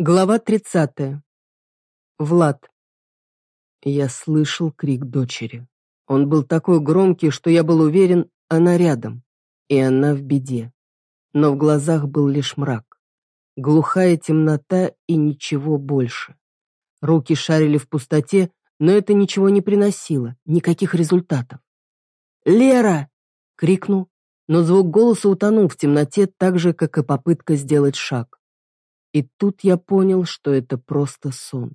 Глава 30. Влад. Я слышал крик дочери. Он был такой громкий, что я был уверен, она рядом, и она в беде. Но в глазах был лишь мрак. Глухая темнота и ничего больше. Руки шарили в пустоте, но это ничего не приносило, никаких результатов. «Лера!» — крикнул, но звук голоса утонул в темноте так же, как и попытка сделать шаг. И тут я понял, что это просто сон.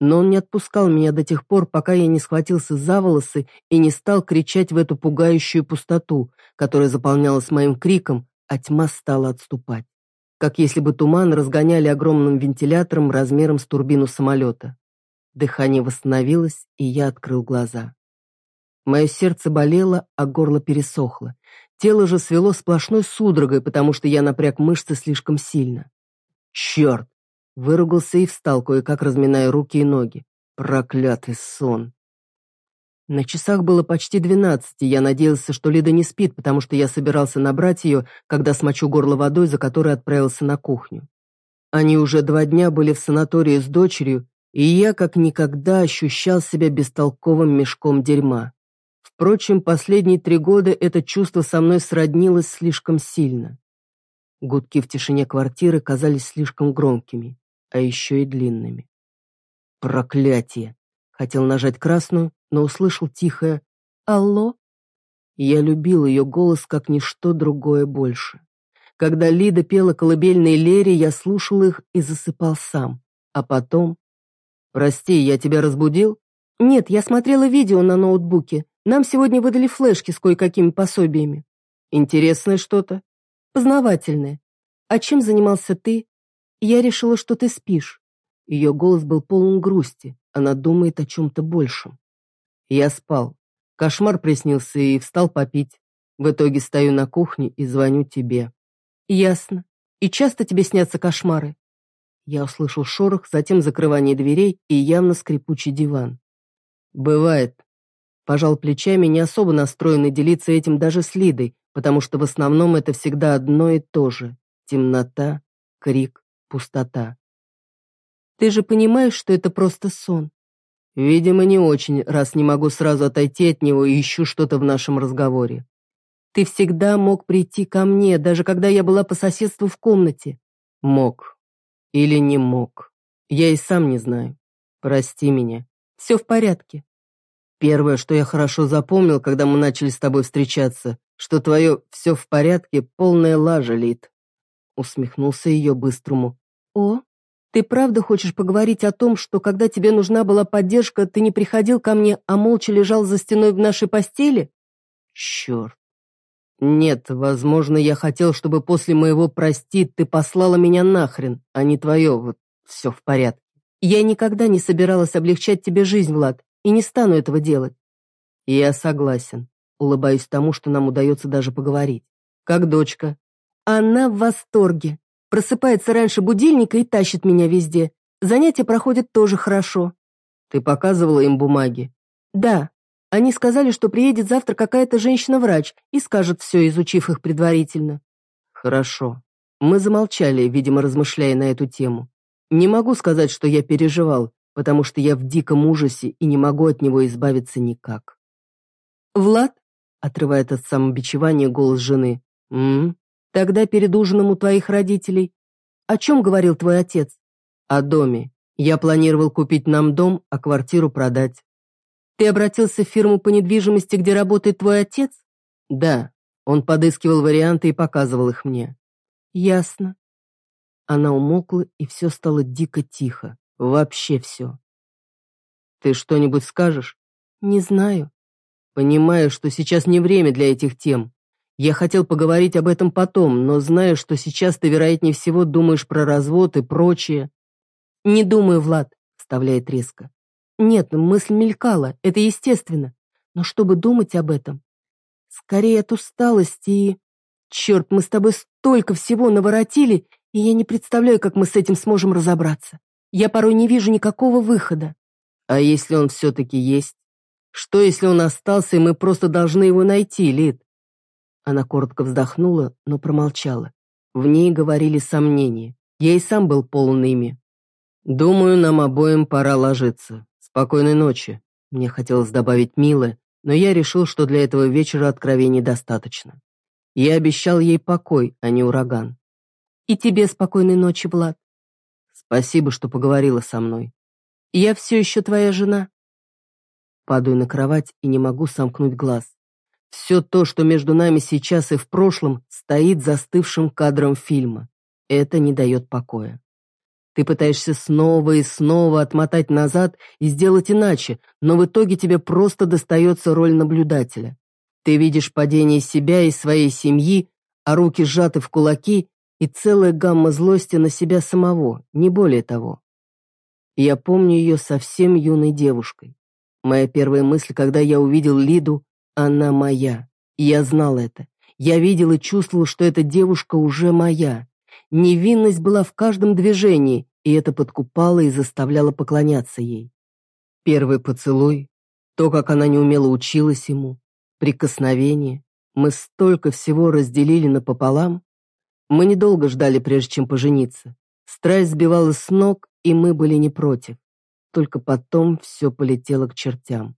Но он не отпускал меня до тех пор, пока я не схватился за волосы и не стал кричать в эту пугающую пустоту, которая заполнялась моим криком, а тьма стала отступать. Как если бы туман разгоняли огромным вентилятором размером с турбину самолета. Дыхание восстановилось, и я открыл глаза. Мое сердце болело, а горло пересохло. Тело же свело сплошной судорогой, потому что я напряг мышцы слишком сильно. «Черт!» Выругался и встал, кое-как разминая руки и ноги. Проклятый сон. На часах было почти двенадцать, и я надеялся, что Лида не спит, потому что я собирался набрать ее, когда смочу горло водой, за которой отправился на кухню. Они уже два дня были в санатории с дочерью, и я как никогда ощущал себя бестолковым мешком дерьма. Впрочем, последние три года это чувство со мной сроднилось слишком сильно. Гудки в тишине квартиры казались слишком громкими, а еще и длинными. Проклятие! Хотел нажать красную, но услышал тихое «Алло?» Я любил ее голос, как ничто другое больше. Когда Лида пела колыбельные Лере, я слушал их и засыпал сам. А потом... «Прости, я тебя разбудил?» «Нет, я смотрела видео на ноутбуке. Нам сегодня выдали флешки с кое-какими пособиями». «Интересное что-то?» Познавательное. А чем занимался ты? Я решила, что ты спишь. Ее голос был полон грусти. Она думает о чем-то большем. Я спал. Кошмар приснился и встал попить. В итоге стою на кухне и звоню тебе. Ясно. И часто тебе снятся кошмары? Я услышал шорох, затем закрывание дверей и явно скрипучий диван. Бывает. Пожал плечами, не особо настроенный делиться этим даже с Лидой, потому что в основном это всегда одно и то же — темнота, крик, пустота. Ты же понимаешь, что это просто сон? Видимо, не очень, раз не могу сразу отойти от него и ищу что-то в нашем разговоре. Ты всегда мог прийти ко мне, даже когда я была по соседству в комнате. Мог. Или не мог. Я и сам не знаю. Прости меня. Все в порядке. Первое, что я хорошо запомнил, когда мы начали с тобой встречаться, что твое «все в порядке» полная лажа, Лид. Усмехнулся ее быстрому. О, ты правда хочешь поговорить о том, что когда тебе нужна была поддержка, ты не приходил ко мне, а молча лежал за стеной в нашей постели? Черт. Нет, возможно, я хотел, чтобы после моего «прости» ты послала меня нахрен, а не твое вот «все в порядке». Я никогда не собиралась облегчать тебе жизнь, Влад, и не стану этого делать. Я согласен. Улыбаюсь тому, что нам удается даже поговорить. Как дочка? Она в восторге. Просыпается раньше будильника и тащит меня везде. Занятия проходят тоже хорошо. Ты показывала им бумаги? Да. Они сказали, что приедет завтра какая-то женщина-врач и скажет все, изучив их предварительно. Хорошо. Мы замолчали, видимо, размышляя на эту тему. Не могу сказать, что я переживал, потому что я в диком ужасе и не могу от него избавиться никак. Влад отрывает от самобичевания голос жены. «М? Тогда перед ужином у твоих родителей. О чем говорил твой отец?» «О доме. Я планировал купить нам дом, а квартиру продать». «Ты обратился в фирму по недвижимости, где работает твой отец?» «Да. Он подыскивал варианты и показывал их мне». «Ясно». Она умолкла, и все стало дико тихо. Вообще все. «Ты что-нибудь скажешь?» «Не знаю. Понимаю, что сейчас не время для этих тем. Я хотел поговорить об этом потом, но знаю, что сейчас ты, вероятнее всего, думаешь про развод и прочее. Не думаю, Влад, вставляет резко. Нет, мысль мелькала, это естественно. Но чтобы думать об этом? Скорее от усталости и... Черт, мы с тобой столько всего наворотили, и я не представляю, как мы с этим сможем разобраться. Я порой не вижу никакого выхода. А если он все-таки есть? Что, если он остался, и мы просто должны его найти, Лид?» Она коротко вздохнула, но промолчала. В ней говорили сомнения. Я и сам был полон ими. «Думаю, нам обоим пора ложиться. Спокойной ночи». Мне хотелось добавить «мило», но я решил, что для этого вечера откровений достаточно. Я обещал ей покой, а не ураган. «И тебе спокойной ночи, Влад». «Спасибо, что поговорила со мной». «Я все еще твоя жена». Падаю на кровать и не могу сомкнуть глаз. Все то, что между нами сейчас и в прошлом, стоит застывшим кадром фильма. Это не дает покоя. Ты пытаешься снова и снова отмотать назад и сделать иначе, но в итоге тебе просто достается роль наблюдателя. Ты видишь падение себя и своей семьи, а руки сжаты в кулаки и целая гамма злости на себя самого, не более того. Я помню ее совсем юной девушкой. Моя первая мысль, когда я увидел Лиду, она моя. Я знал это. Я видел и чувствовал, что эта девушка уже моя. Невинность была в каждом движении, и это подкупало и заставляло поклоняться ей. Первый поцелуй, то, как она неумело училась ему, прикосновение. Мы столько всего разделили напополам. Мы недолго ждали, прежде чем пожениться. Страсть сбивала с ног, и мы были не против. Только потом все полетело к чертям.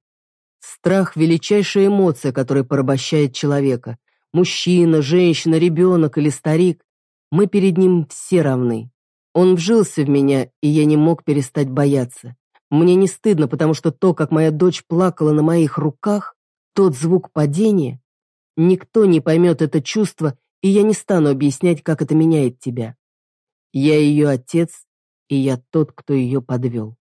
Страх – величайшая эмоция, которая порабощает человека. Мужчина, женщина, ребенок или старик. Мы перед ним все равны. Он вжился в меня, и я не мог перестать бояться. Мне не стыдно, потому что то, как моя дочь плакала на моих руках, тот звук падения, никто не поймет это чувство, и я не стану объяснять, как это меняет тебя. Я ее отец, и я тот, кто ее подвел.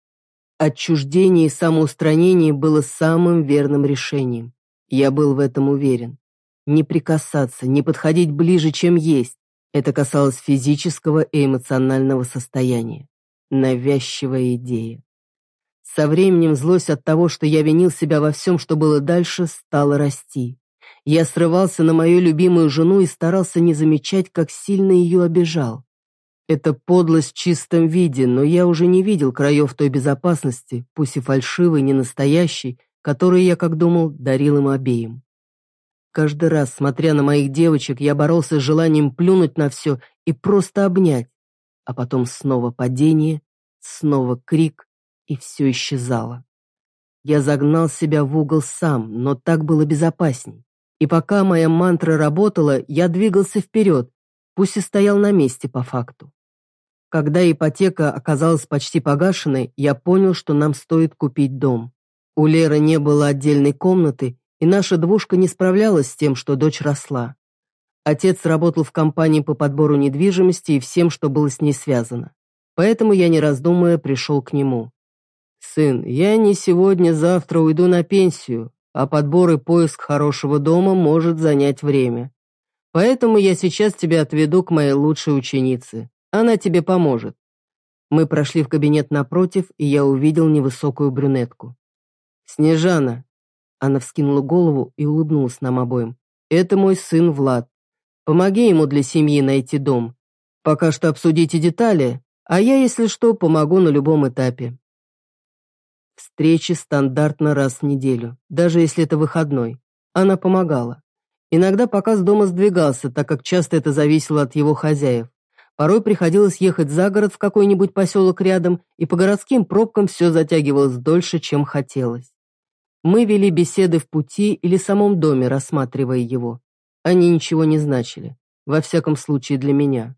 Отчуждение и самоустранение было самым верным решением. Я был в этом уверен. Не прикасаться, не подходить ближе, чем есть. Это касалось физического и эмоционального состояния. Навязчивая идея. Со временем злость от того, что я винил себя во всем, что было дальше, стала расти. Я срывался на мою любимую жену и старался не замечать, как сильно ее обижал. Это подлость в чистом виде, но я уже не видел краев той безопасности, пусть и фальшивой, не настоящей, которую я, как думал, дарил им обеим. Каждый раз, смотря на моих девочек, я боролся с желанием плюнуть на все и просто обнять. А потом снова падение, снова крик, и все исчезало. Я загнал себя в угол сам, но так было безопасней. И пока моя мантра работала, я двигался вперед, пусть и стоял на месте по факту. Когда ипотека оказалась почти погашенной, я понял, что нам стоит купить дом. У Леры не было отдельной комнаты, и наша двушка не справлялась с тем, что дочь росла. Отец работал в компании по подбору недвижимости и всем, что было с ней связано. Поэтому я, не раздумывая, пришел к нему. «Сын, я не сегодня-завтра уйду на пенсию, а подбор и поиск хорошего дома может занять время. Поэтому я сейчас тебя отведу к моей лучшей ученице. Она тебе поможет». Мы прошли в кабинет напротив, и я увидел невысокую брюнетку. «Снежана, она вскинула голову и улыбнулась нам обоим. «Это мой сын Влад. Помоги ему для семьи найти дом. Пока что обсудите детали, а я, если что, помогу на любом этапе». Встречи стандартно раз в неделю, даже если это выходной. Она помогала. Иногда показ дома сдвигался, так как часто это зависело от его хозяев. Порой приходилось ехать за город в какой-нибудь поселок рядом, и по городским пробкам все затягивалось дольше, чем хотелось. Мы вели беседы в пути или самом доме, рассматривая его. Они ничего не значили, во всяком случае для меня.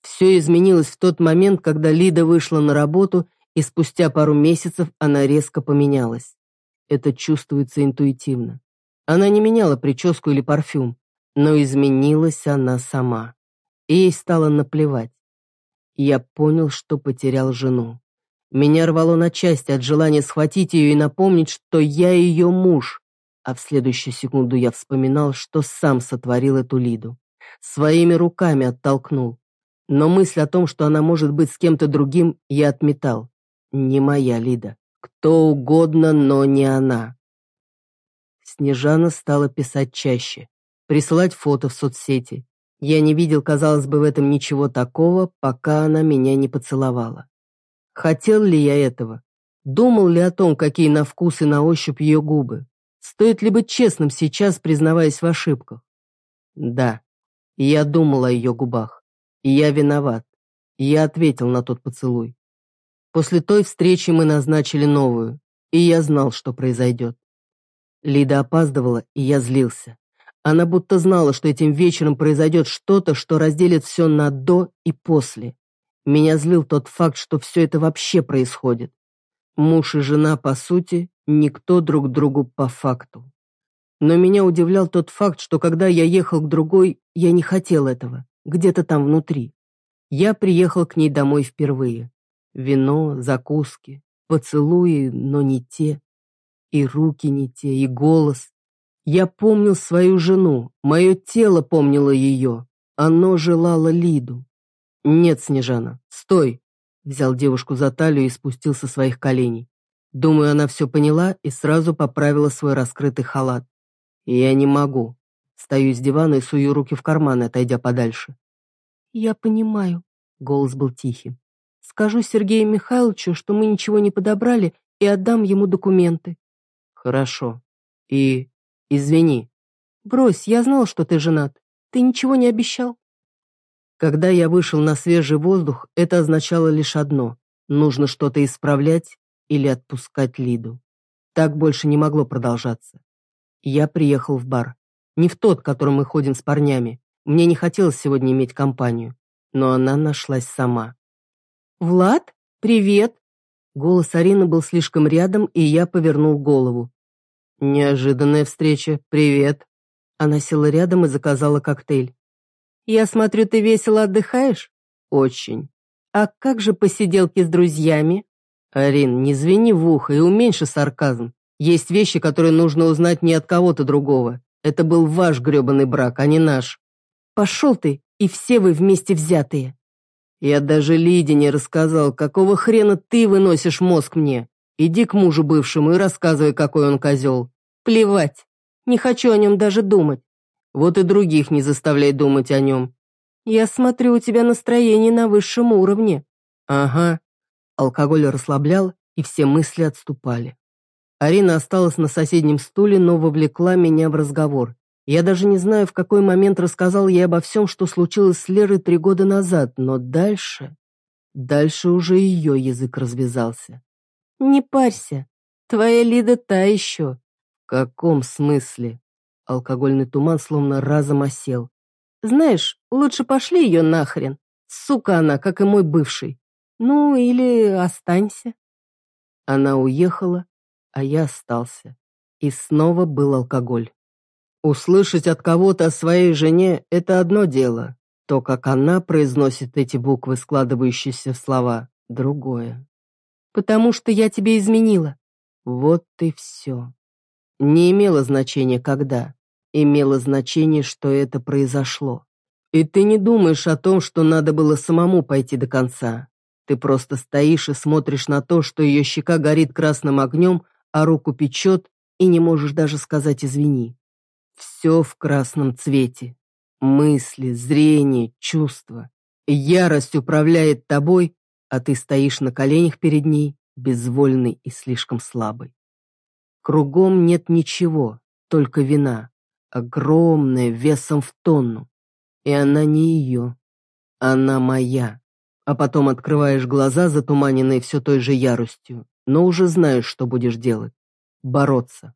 Все изменилось в тот момент, когда Лида вышла на работу, и спустя пару месяцев она резко поменялась. Это чувствуется интуитивно. Она не меняла прическу или парфюм, но изменилась она сама. И ей стало наплевать. Я понял, что потерял жену. Меня рвало на части от желания схватить ее и напомнить, что я ее муж. А в следующую секунду я вспоминал, что сам сотворил эту Лиду. Своими руками оттолкнул. Но мысль о том, что она может быть с кем-то другим, я отметал. Не моя Лида. Кто угодно, но не она. Снежана стала писать чаще, присылать фото в соцсети. Я не видел, казалось бы, в этом ничего такого, пока она меня не поцеловала. Хотел ли я этого? Думал ли о том, какие на вкус и на ощупь ее губы? Стоит ли быть честным сейчас, признаваясь в ошибках? Да, я думал о ее губах. И я виноват. И я ответил на тот поцелуй. После той встречи мы назначили новую, и я знал, что произойдет. Лида опаздывала, и я злился. Она будто знала, что этим вечером произойдет что-то, что разделит все на «до» и «после». Меня злил тот факт, что все это вообще происходит. Муж и жена, по сути, никто друг другу по факту. Но меня удивлял тот факт, что когда я ехал к другой, я не хотел этого, где-то там внутри. Я приехал к ней домой впервые. Вино, закуски, поцелуи, но не те. И руки не те, и голос. Я помнил свою жену, мое тело помнило ее. Оно желало Лиду. «Нет, Снежана, стой!» Взял девушку за талию и спустил со своих коленей. Думаю, она все поняла и сразу поправила свой раскрытый халат. Я не могу. Стою с дивана и сую руки в карманы, отойдя подальше. Я понимаю. Голос был тихий. Скажу Сергею Михайловичу, что мы ничего не подобрали, и отдам ему документы. Хорошо. И извини. Брось, я знал, что ты женат. Ты ничего не обещал. Когда я вышел на свежий воздух, это означало лишь одно – нужно что-то исправлять или отпускать Лиду. Так больше не могло продолжаться. Я приехал в бар. Не в тот, в котором мы ходим с парнями. Мне не хотелось сегодня иметь компанию. Но она нашлась сама. «Влад, привет!» Голос Арины был слишком рядом, и я повернул голову. «Неожиданная встреча. Привет!» Она села рядом и заказала коктейль. «Я смотрю, ты весело отдыхаешь?» «Очень». «А как же посиделки с друзьями?» «Арин, не звени в ухо и уменьши сарказм. Есть вещи, которые нужно узнать не от кого-то другого. Это был ваш грёбаный брак, а не наш». «Пошел ты, и все вы вместе взятые». «Я даже Лиде не рассказал, какого хрена ты выносишь мозг мне. Иди к мужу бывшему и рассказывай, какой он козел». «Плевать. Не хочу о нем даже думать. Вот и других не заставляй думать о нем. Я смотрю, у тебя настроение на высшем уровне. Ага. Алкоголь расслаблял, и все мысли отступали. Арина осталась на соседнем стуле, но вовлекла меня в разговор. Я даже не знаю, в какой момент рассказал ей обо всем, что случилось с Лерой три года назад, но дальше... Дальше уже ее язык развязался. «Не парься, твоя Лида та еще». «В каком смысле?» Алкогольный туман словно разом осел. «Знаешь, лучше пошли ее нахрен. Сука она, как и мой бывший. Ну, или останься». Она уехала, а я остался. И снова был алкоголь. Услышать от кого-то о своей жене – это одно дело. То, как она произносит эти буквы, складывающиеся в слова – другое. «Потому что я тебе изменила». Вот и все. Не имело значения, когда имело значение, что это произошло. И ты не думаешь о том, что надо было самому пойти до конца. Ты просто стоишь и смотришь на то, что ее щека горит красным огнем, а руку печет, и не можешь даже сказать «извини». Все в красном цвете. Мысли, зрение, чувства. Ярость управляет тобой, а ты стоишь на коленях перед ней, безвольный и слишком слабый. Кругом нет ничего, только вина огромная, весом в тонну. И она не ее, она моя. А потом открываешь глаза, затуманенные все той же яростью, но уже знаешь, что будешь делать. Бороться.